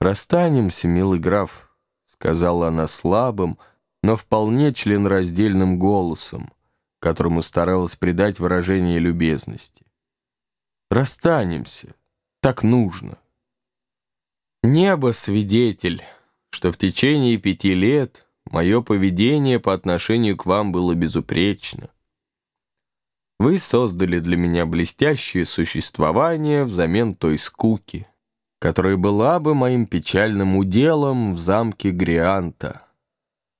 «Расстанемся, милый граф», — сказала она слабым, но вполне членраздельным голосом, которому старалась придать выражение любезности. «Расстанемся. Так нужно». Небо свидетель, что в течение пяти лет мое поведение по отношению к вам было безупречно. Вы создали для меня блестящее существование взамен той скуки, которая была бы моим печальным уделом в замке Грианта.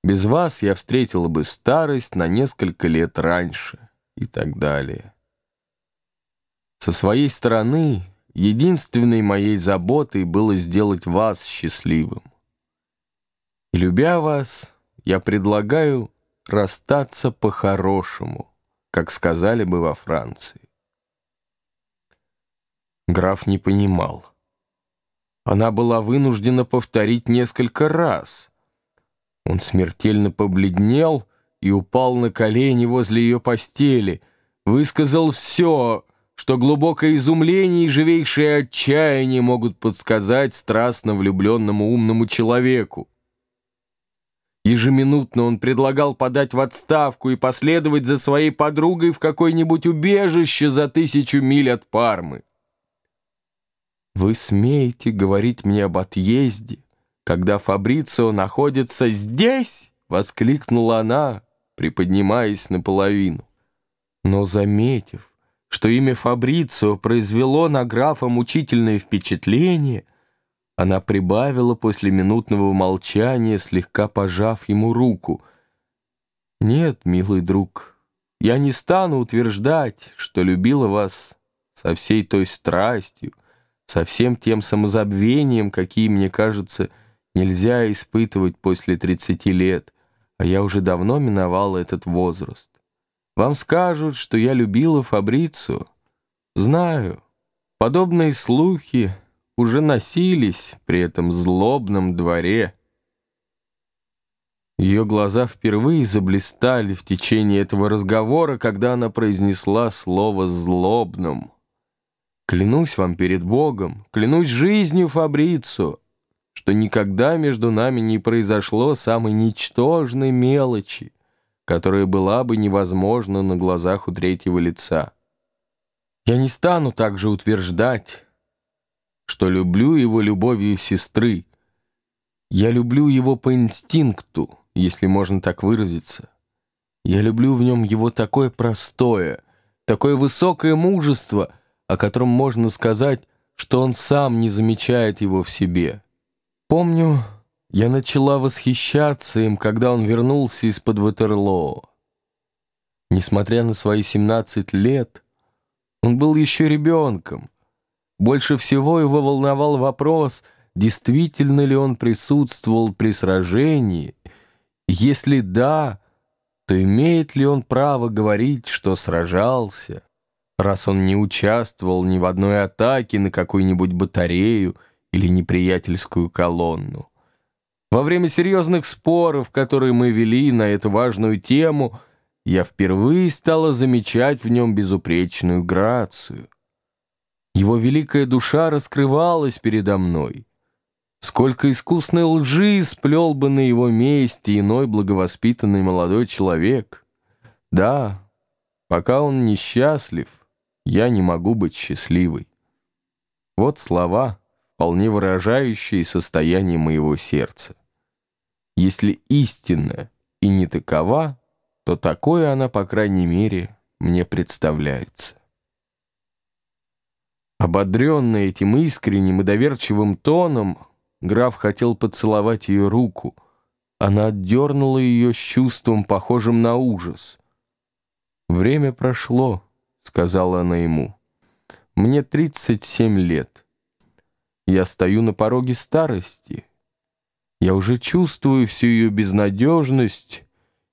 Без вас я встретила бы старость на несколько лет раньше и так далее. Со своей стороны, единственной моей заботой было сделать вас счастливым. И любя вас, я предлагаю расстаться по-хорошему, как сказали бы во Франции. Граф не понимал. Она была вынуждена повторить несколько раз. Он смертельно побледнел и упал на колени возле ее постели, высказал все, что глубокое изумление и живейшее отчаяние могут подсказать страстно влюбленному умному человеку. Ежеминутно он предлагал подать в отставку и последовать за своей подругой в какое-нибудь убежище за тысячу миль от Пармы. «Вы смеете говорить мне об отъезде, когда Фабрицио находится здесь?» — воскликнула она, приподнимаясь наполовину. Но, заметив, что имя Фабрицио произвело на графа мучительное впечатление, она прибавила после минутного молчания, слегка пожав ему руку. «Нет, милый друг, я не стану утверждать, что любила вас со всей той страстью, со всем тем самозабвением, какие, мне кажется, нельзя испытывать после 30 лет, а я уже давно миновал этот возраст. Вам скажут, что я любила Фабрицу. Знаю, подобные слухи уже носились при этом злобном дворе. Ее глаза впервые заблистали в течение этого разговора, когда она произнесла слово «злобным». Клянусь вам перед Богом, клянусь жизнью Фабрицу, что никогда между нами не произошло самой ничтожной мелочи, которая была бы невозможна на глазах у третьего лица. Я не стану также утверждать, что люблю его любовью сестры. Я люблю его по инстинкту, если можно так выразиться. Я люблю в нем его такое простое, такое высокое мужество — о котором можно сказать, что он сам не замечает его в себе. Помню, я начала восхищаться им, когда он вернулся из-под Ватерлоо. Несмотря на свои 17 лет, он был еще ребенком. Больше всего его волновал вопрос, действительно ли он присутствовал при сражении. Если да, то имеет ли он право говорить, что сражался? Раз он не участвовал ни в одной атаке на какую-нибудь батарею или неприятельскую колонну. Во время серьезных споров, которые мы вели на эту важную тему, я впервые стала замечать в нем безупречную грацию. Его великая душа раскрывалась передо мной. Сколько искусной лжи сплел бы на его месте иной благовоспитанный молодой человек. Да, пока он несчастлив, я не могу быть счастливой. Вот слова, вполне выражающие состояние моего сердца. Если истинная и не такова, то такое она, по крайней мере, мне представляется. Ободренный этим искренним и доверчивым тоном, граф хотел поцеловать ее руку. Она отдернула ее с чувством, похожим на ужас. Время прошло сказала она ему. «Мне 37 лет. Я стою на пороге старости. Я уже чувствую всю ее безнадежность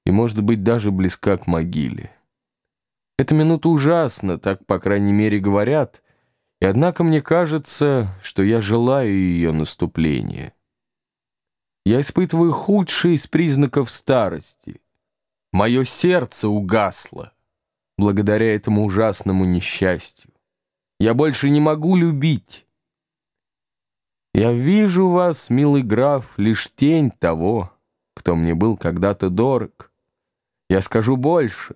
и, может быть, даже близка к могиле. Эта минута ужасна, так, по крайней мере, говорят, и однако мне кажется, что я желаю ее наступления. Я испытываю худшие из признаков старости. Мое сердце угасло благодаря этому ужасному несчастью. Я больше не могу любить. Я вижу вас, милый граф, лишь тень того, кто мне был когда-то дорог. Я скажу больше.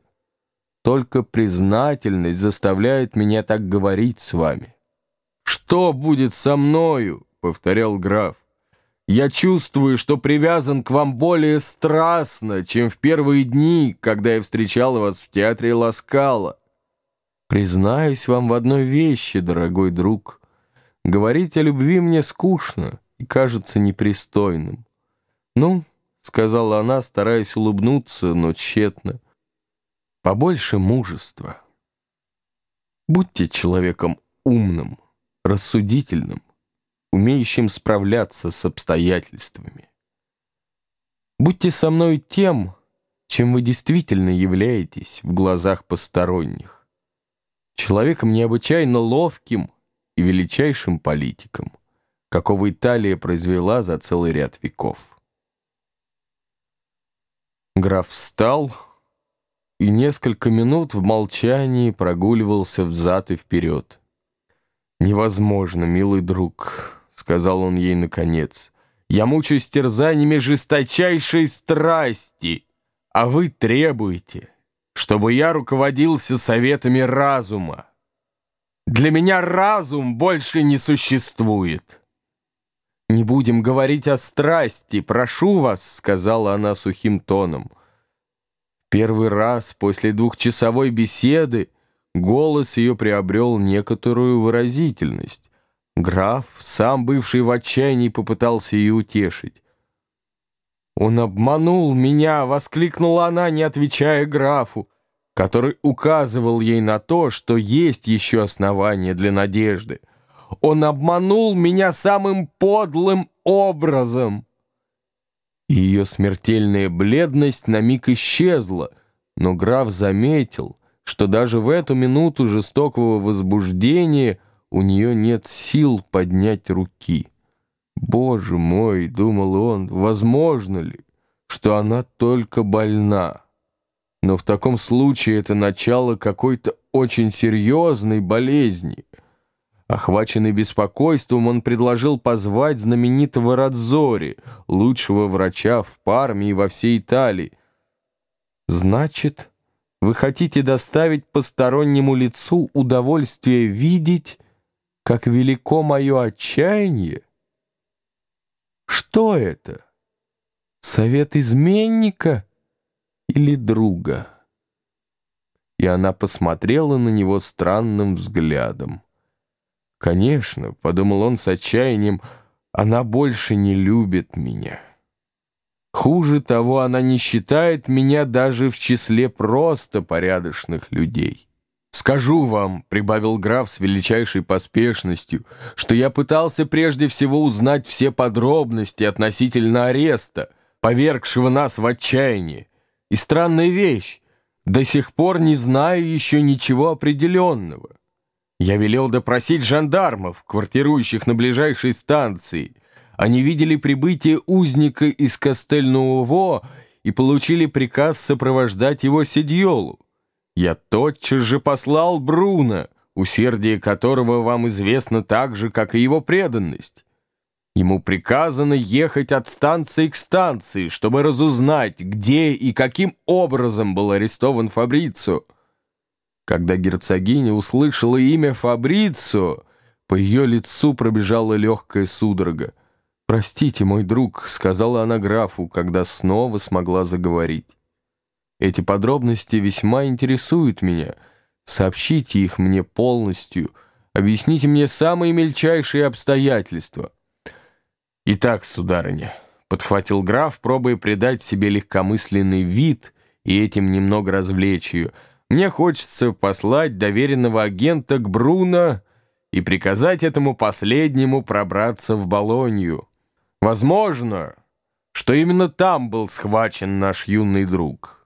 Только признательность заставляет меня так говорить с вами. «Что будет со мною?» — повторял граф. «Я чувствую, что привязан к вам более страстно, чем в первые дни, когда я встречал вас в театре Ласкала. Признаюсь вам в одной вещи, дорогой друг. Говорить о любви мне скучно и кажется непристойным. Ну, — сказала она, стараясь улыбнуться, но тщетно, — побольше мужества. Будьте человеком умным, рассудительным, умеющим справляться с обстоятельствами. Будьте со мной тем, чем вы действительно являетесь в глазах посторонних человеком необычайно ловким и величайшим политиком, какого Италия произвела за целый ряд веков. Граф встал и несколько минут в молчании прогуливался взад и вперед. «Невозможно, милый друг», — сказал он ей наконец, — «я мучаюсь терзаниями жесточайшей страсти, а вы требуете» чтобы я руководился советами разума. Для меня разум больше не существует. «Не будем говорить о страсти, прошу вас», — сказала она сухим тоном. Первый раз после двухчасовой беседы голос ее приобрел некоторую выразительность. Граф, сам бывший в отчаянии, попытался ее утешить. «Он обманул меня!» — воскликнула она, не отвечая графу, который указывал ей на то, что есть еще основания для надежды. «Он обманул меня самым подлым образом!» Ее смертельная бледность на миг исчезла, но граф заметил, что даже в эту минуту жестокого возбуждения у нее нет сил поднять руки. «Боже мой!» — думал он, — «возможно ли, что она только больна?» Но в таком случае это начало какой-то очень серьезной болезни. Охваченный беспокойством, он предложил позвать знаменитого Радзори, лучшего врача в Парме и во всей Италии. «Значит, вы хотите доставить постороннему лицу удовольствие видеть, как велико мое отчаяние?» Что это? Совет изменника или друга? И она посмотрела на него странным взглядом. «Конечно», — подумал он с отчаянием, — «она больше не любит меня». Хуже того, она не считает меня даже в числе просто порядочных людей. «Скажу вам», — прибавил граф с величайшей поспешностью, «что я пытался прежде всего узнать все подробности относительно ареста, повергшего нас в отчаяние. И странная вещь, до сих пор не знаю еще ничего определенного. Я велел допросить жандармов, квартирующих на ближайшей станции. Они видели прибытие узника из Кастельнуово и получили приказ сопровождать его Сидьолу. Я тотчас же послал Бруно, усердие которого вам известно так же, как и его преданность. Ему приказано ехать от станции к станции, чтобы разузнать, где и каким образом был арестован Фабрицио. Когда герцогиня услышала имя Фабрицио, по ее лицу пробежала легкая судорога. «Простите, мой друг», — сказала она графу, когда снова смогла заговорить. Эти подробности весьма интересуют меня. Сообщите их мне полностью. Объясните мне самые мельчайшие обстоятельства. Итак, сударыня, подхватил граф, пробуя придать себе легкомысленный вид и этим немного развлечь ее. Мне хочется послать доверенного агента к Бруно и приказать этому последнему пробраться в Болонью. Возможно, что именно там был схвачен наш юный друг».